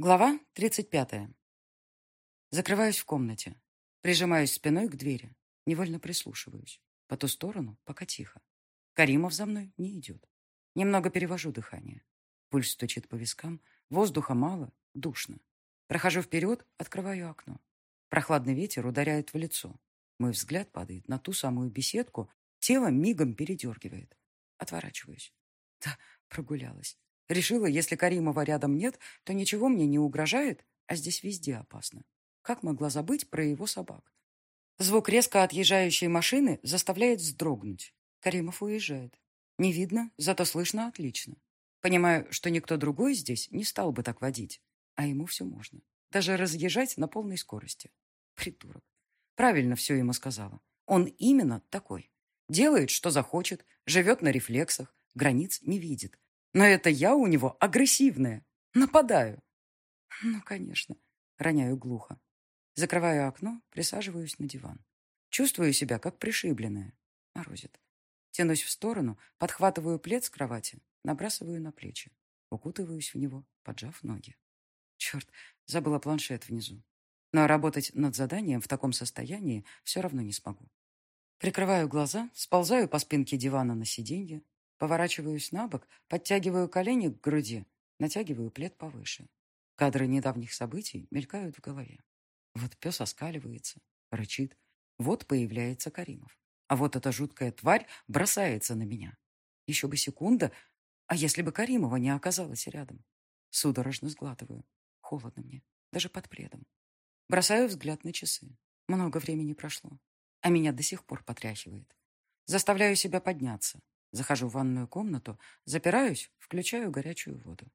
Глава 35. Закрываюсь в комнате. Прижимаюсь спиной к двери. Невольно прислушиваюсь. По ту сторону пока тихо. Каримов за мной не идет. Немного перевожу дыхание. Пульс стучит по вискам. Воздуха мало, душно. Прохожу вперед, открываю окно. Прохладный ветер ударяет в лицо. Мой взгляд падает на ту самую беседку. Тело мигом передергивает. Отворачиваюсь. Да, прогулялась. Решила, если Каримова рядом нет, то ничего мне не угрожает, а здесь везде опасно. Как могла забыть про его собак? Звук резко отъезжающей машины заставляет вздрогнуть. Каримов уезжает. Не видно, зато слышно отлично. Понимаю, что никто другой здесь не стал бы так водить. А ему все можно. Даже разъезжать на полной скорости. Придурок. Правильно все ему сказала. Он именно такой. Делает, что захочет, живет на рефлексах, границ не видит. Но это я у него агрессивная. Нападаю. Ну, конечно. Роняю глухо. Закрываю окно, присаживаюсь на диван. Чувствую себя, как пришибленная. Морозит. Тянусь в сторону, подхватываю плед с кровати, набрасываю на плечи. Укутываюсь в него, поджав ноги. Черт, забыла планшет внизу. Но работать над заданием в таком состоянии все равно не смогу. Прикрываю глаза, сползаю по спинке дивана на сиденье, Поворачиваюсь на бок, подтягиваю колени к груди, натягиваю плед повыше. Кадры недавних событий мелькают в голове. Вот пес оскаливается, рычит. Вот появляется Каримов. А вот эта жуткая тварь бросается на меня. Еще бы секунда, а если бы Каримова не оказалась рядом? Судорожно сглатываю. Холодно мне, даже под пледом. Бросаю взгляд на часы. Много времени прошло, а меня до сих пор потряхивает. Заставляю себя подняться. Захожу в ванную комнату, запираюсь, включаю горячую воду.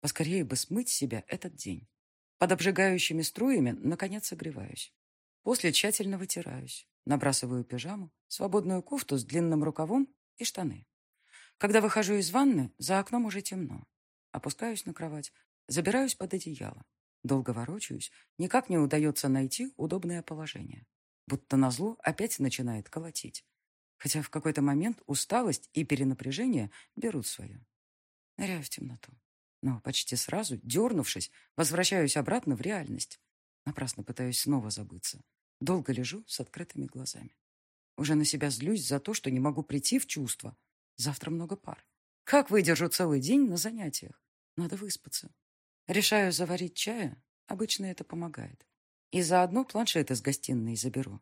Поскорее бы смыть себя этот день. Под обжигающими струями, наконец, согреваюсь. После тщательно вытираюсь. Набрасываю пижаму, свободную кофту с длинным рукавом и штаны. Когда выхожу из ванны, за окном уже темно. Опускаюсь на кровать, забираюсь под одеяло. Долго ворочаюсь, никак не удается найти удобное положение. Будто назло опять начинает колотить хотя в какой-то момент усталость и перенапряжение берут свое. Ныряю в темноту. Но почти сразу, дернувшись, возвращаюсь обратно в реальность. Напрасно пытаюсь снова забыться. Долго лежу с открытыми глазами. Уже на себя злюсь за то, что не могу прийти в чувство. Завтра много пар. Как выдержу целый день на занятиях? Надо выспаться. Решаю заварить чая. Обычно это помогает. И заодно планшет из гостиной заберу.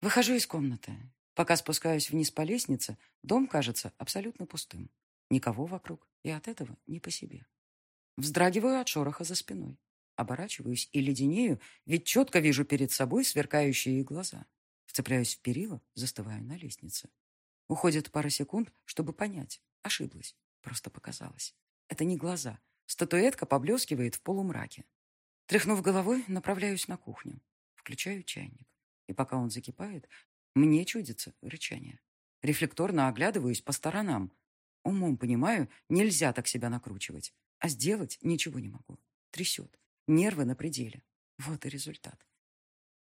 Выхожу из комнаты. Пока спускаюсь вниз по лестнице, дом кажется абсолютно пустым. Никого вокруг, и от этого не по себе. Вздрагиваю от шороха за спиной. Оборачиваюсь и леденею, ведь четко вижу перед собой сверкающие глаза. Вцепляюсь в перила, застываю на лестнице. Уходит пара секунд, чтобы понять. Ошиблась. Просто показалось. Это не глаза. Статуэтка поблескивает в полумраке. Тряхнув головой, направляюсь на кухню. Включаю чайник. И пока он закипает, мне чудится рычание. Рефлекторно оглядываюсь по сторонам. Умом понимаю, нельзя так себя накручивать. А сделать ничего не могу. Трясет. Нервы на пределе. Вот и результат.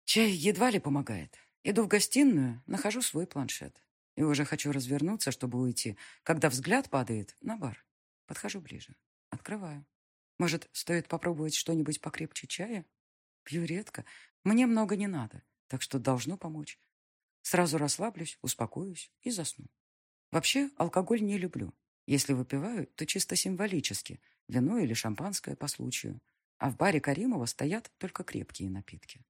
Чай едва ли помогает. Иду в гостиную, нахожу свой планшет. И уже хочу развернуться, чтобы уйти, когда взгляд падает на бар. Подхожу ближе. Открываю. Может, стоит попробовать что-нибудь покрепче чая? Пью редко. Мне много не надо, так что должно помочь. Сразу расслаблюсь, успокоюсь и засну. Вообще, алкоголь не люблю. Если выпиваю, то чисто символически, вино или шампанское по случаю. А в баре Каримова стоят только крепкие напитки.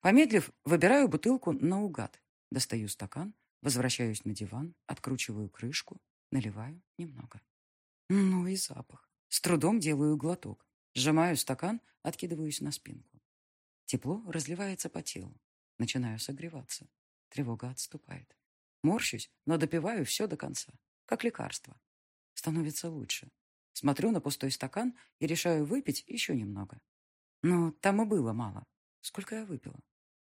Помедлив, выбираю бутылку наугад. Достаю стакан, возвращаюсь на диван, откручиваю крышку, наливаю немного. Ну и запах. С трудом делаю глоток. Сжимаю стакан, откидываюсь на спинку. Тепло разливается по телу. Начинаю согреваться. Тревога отступает. Морщусь, но допиваю все до конца, как лекарство. Становится лучше. Смотрю на пустой стакан и решаю выпить еще немного. Но там и было мало. Сколько я выпила?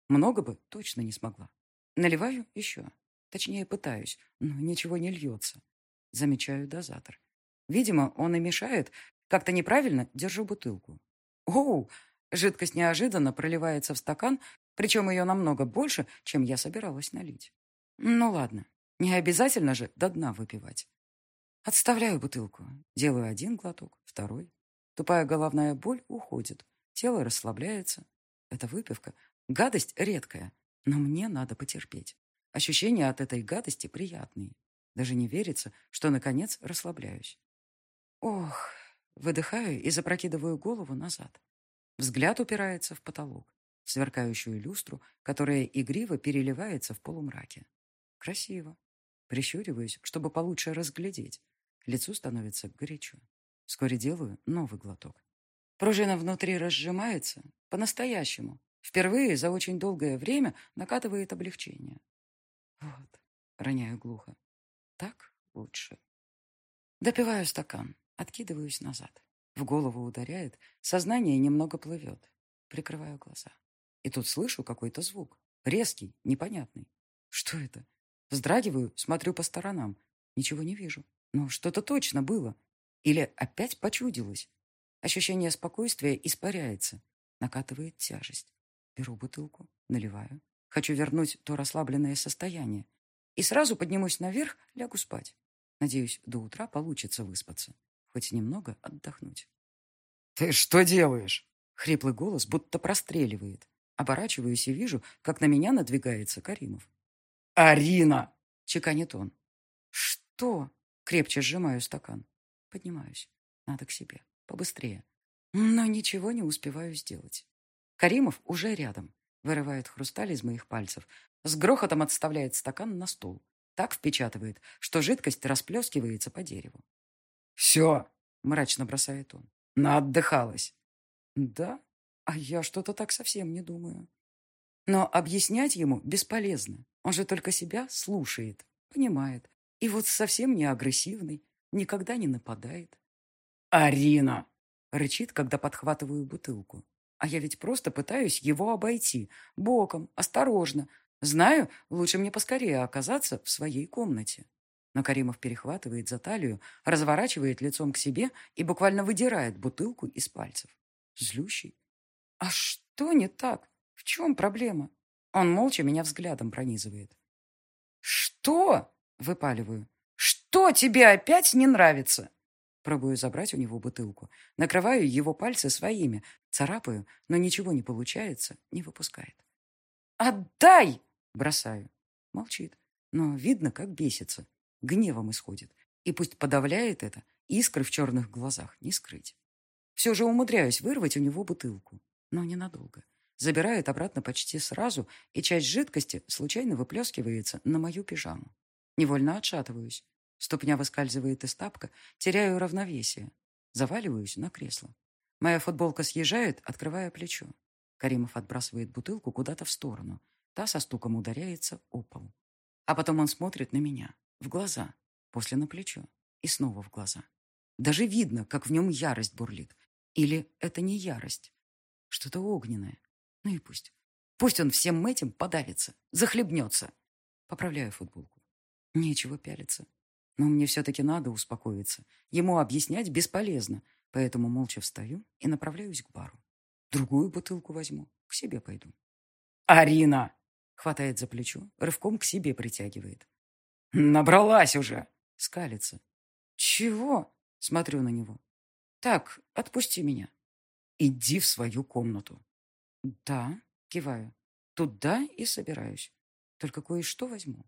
Много бы точно не смогла. Наливаю еще. Точнее, пытаюсь, но ничего не льется. Замечаю дозатор. Видимо, он и мешает. Как-то неправильно держу бутылку. Оу! Жидкость неожиданно проливается в стакан, причем ее намного больше, чем я собиралась налить. Ну ладно, не обязательно же до дна выпивать. Отставляю бутылку, делаю один глоток, второй. Тупая головная боль уходит. Тело расслабляется. Это выпивка. Гадость редкая. Но мне надо потерпеть. Ощущения от этой гадости приятные. Даже не верится, что, наконец, расслабляюсь. Ох, выдыхаю и запрокидываю голову назад. Взгляд упирается в потолок, сверкающую люстру, которая игриво переливается в полумраке. Красиво. Прищуриваюсь, чтобы получше разглядеть. Лицу становится горячо. Вскоре делаю новый глоток. Пружина внутри разжимается по-настоящему. Впервые за очень долгое время накатывает облегчение. Вот, роняю глухо. Так лучше. Допиваю стакан, откидываюсь назад. В голову ударяет, сознание немного плывет. Прикрываю глаза. И тут слышу какой-то звук. Резкий, непонятный. Что это? Вздрагиваю, смотрю по сторонам. Ничего не вижу. Но что-то точно было. Или опять почудилось. Ощущение спокойствия испаряется. Накатывает тяжесть. Беру бутылку, наливаю. Хочу вернуть то расслабленное состояние. И сразу поднимусь наверх, лягу спать. Надеюсь, до утра получится выспаться. Хоть немного отдохнуть. «Ты что делаешь?» Хриплый голос будто простреливает. Оборачиваюсь и вижу, как на меня надвигается Каримов. «Арина!» — чеканит он. «Что?» — крепче сжимаю стакан. Поднимаюсь. Надо к себе. Побыстрее. Но ничего не успеваю сделать. Каримов уже рядом. Вырывает хрусталь из моих пальцев. С грохотом отставляет стакан на стол. Так впечатывает, что жидкость расплескивается по дереву. «Все!» — мрачно бросает он. «Наотдыхалась». «Да? А я что-то так совсем не думаю». Но объяснять ему бесполезно. Он же только себя слушает, понимает. И вот совсем не агрессивный, никогда не нападает. «Арина!» — рычит, когда подхватываю бутылку. А я ведь просто пытаюсь его обойти. Боком, осторожно. Знаю, лучше мне поскорее оказаться в своей комнате. Но Каримов перехватывает за талию, разворачивает лицом к себе и буквально выдирает бутылку из пальцев. Злющий. А что не так? В чем проблема? Он молча меня взглядом пронизывает. «Что?» — выпаливаю. «Что тебе опять не нравится?» Пробую забрать у него бутылку. Накрываю его пальцы своими. Царапаю, но ничего не получается, не выпускает. «Отдай!» — бросаю. Молчит, но видно, как бесится. Гневом исходит. И пусть подавляет это, искры в черных глазах не скрыть. Все же умудряюсь вырвать у него бутылку, но ненадолго. Забирает обратно почти сразу, и часть жидкости случайно выплескивается на мою пижаму. Невольно отшатываюсь. Ступня выскальзывает из тапка, теряю равновесие. Заваливаюсь на кресло. Моя футболка съезжает, открывая плечо. Каримов отбрасывает бутылку куда-то в сторону. Та со стуком ударяется о пол. А потом он смотрит на меня, в глаза, после на плечо и снова в глаза. Даже видно, как в нем ярость бурлит. Или это не ярость, что-то огненное. Ну и пусть. Пусть он всем этим подавится, захлебнется. Поправляю футболку. Нечего пялиться. Но мне все-таки надо успокоиться. Ему объяснять бесполезно, поэтому молча встаю и направляюсь к бару. Другую бутылку возьму, к себе пойду. «Арина!» — хватает за плечо, рывком к себе притягивает. «Набралась уже!» — скалится. «Чего?» — смотрю на него. «Так, отпусти меня». «Иди в свою комнату». «Да», — киваю. «Туда и собираюсь. Только кое-что возьму.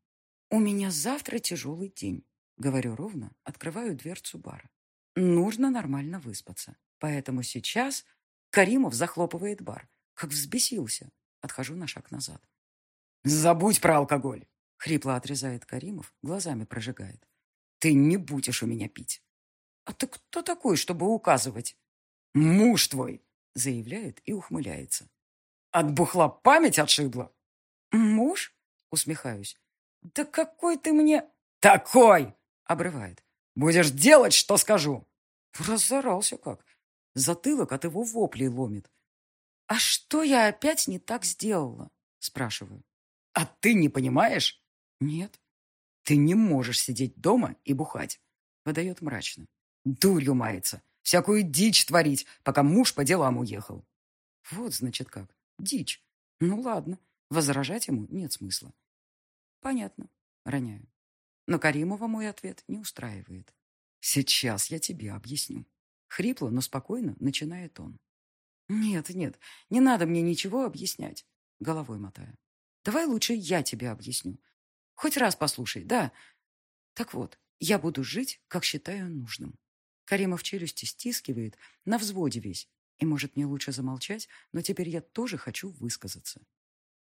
У меня завтра тяжелый день. Говорю ровно, открываю дверцу бара. Нужно нормально выспаться. Поэтому сейчас Каримов захлопывает бар. Как взбесился. Отхожу на шаг назад. «Забудь про алкоголь!» Хрипло отрезает Каримов, глазами прожигает. «Ты не будешь у меня пить!» «А ты кто такой, чтобы указывать?» «Муж твой!» заявляет и ухмыляется. «От бухла память отшибла!» «Муж?» усмехаюсь. «Да какой ты мне...» «Такой!» Обрывает. «Будешь делать, что скажу!» Разорался как. Затылок от его воплей ломит. «А что я опять не так сделала?» Спрашиваю. «А ты не понимаешь?» «Нет». «Ты не можешь сидеть дома и бухать», — выдает мрачно. «Дурью мается, всякую дичь творить, пока муж по делам уехал». Вот, значит, как. Дичь. Ну, ладно. Возражать ему нет смысла. Понятно. Роняю. Но Каримова мой ответ не устраивает. Сейчас я тебе объясню. Хрипло, но спокойно начинает он. Нет, нет, не надо мне ничего объяснять. Головой мотаю. Давай лучше я тебе объясню. Хоть раз послушай, да. Так вот, я буду жить, как считаю нужным. Каримов челюсти стискивает, на взводе весь. И, может, мне лучше замолчать, но теперь я тоже хочу высказаться.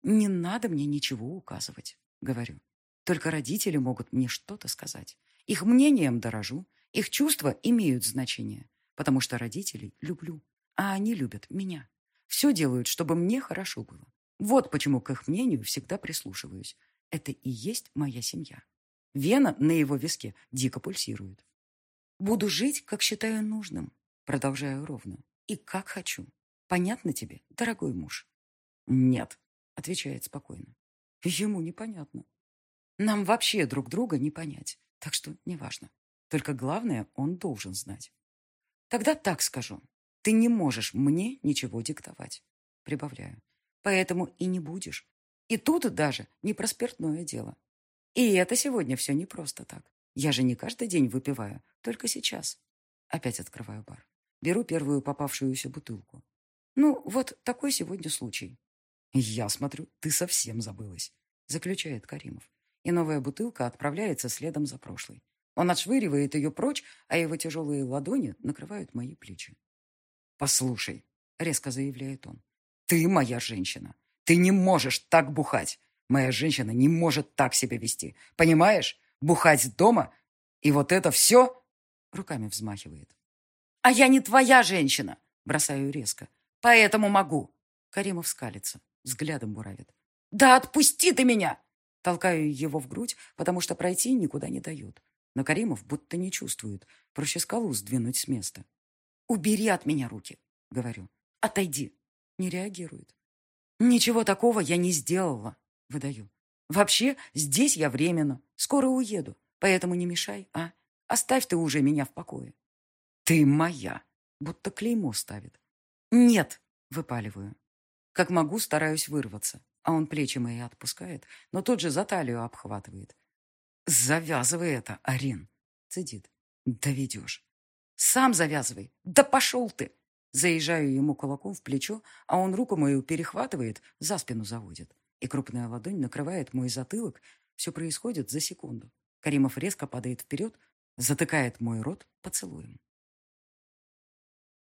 Не надо мне ничего указывать, говорю. Только родители могут мне что-то сказать. Их мнением дорожу, их чувства имеют значение, потому что родителей люблю, а они любят меня. Все делают, чтобы мне хорошо было. Вот почему к их мнению всегда прислушиваюсь. Это и есть моя семья. Вена на его виске дико пульсирует. Буду жить, как считаю нужным, продолжаю ровно, и как хочу. Понятно тебе, дорогой муж? Нет, отвечает спокойно. Ему непонятно. Нам вообще друг друга не понять, так что неважно. Только главное, он должен знать. Тогда так скажу. Ты не можешь мне ничего диктовать. Прибавляю. Поэтому и не будешь. И тут даже не про спиртное дело. И это сегодня все не просто так. Я же не каждый день выпиваю, только сейчас. Опять открываю бар. Беру первую попавшуюся бутылку. Ну, вот такой сегодня случай. Я смотрю, ты совсем забылась, заключает Каримов и новая бутылка отправляется следом за прошлой. Он отшвыривает ее прочь, а его тяжелые ладони накрывают мои плечи. «Послушай», — резко заявляет он, — «ты моя женщина. Ты не можешь так бухать. Моя женщина не может так себя вести. Понимаешь? Бухать дома. И вот это все...» Руками взмахивает. «А я не твоя женщина!» Бросаю резко. «Поэтому могу!» Каримов скалится, взглядом буравит. «Да отпусти ты меня!» Толкаю его в грудь, потому что пройти никуда не дает. Но Каримов будто не чувствует. Проще скалу сдвинуть с места. «Убери от меня руки», — говорю. «Отойди». Не реагирует. «Ничего такого я не сделала», — выдаю. «Вообще, здесь я временно. Скоро уеду. Поэтому не мешай, а? Оставь ты уже меня в покое». «Ты моя», — будто клеймо ставит. «Нет», — выпаливаю. Как могу, стараюсь вырваться а он плечи мои отпускает, но тут же за талию обхватывает. «Завязывай это, Арин!» — цедит. «Доведешь». «Сам завязывай! Да пошел ты!» Заезжаю ему кулаком в плечо, а он руку мою перехватывает, за спину заводит. И крупная ладонь накрывает мой затылок. Все происходит за секунду. Каримов резко падает вперед, затыкает мой рот поцелуем.